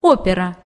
опера.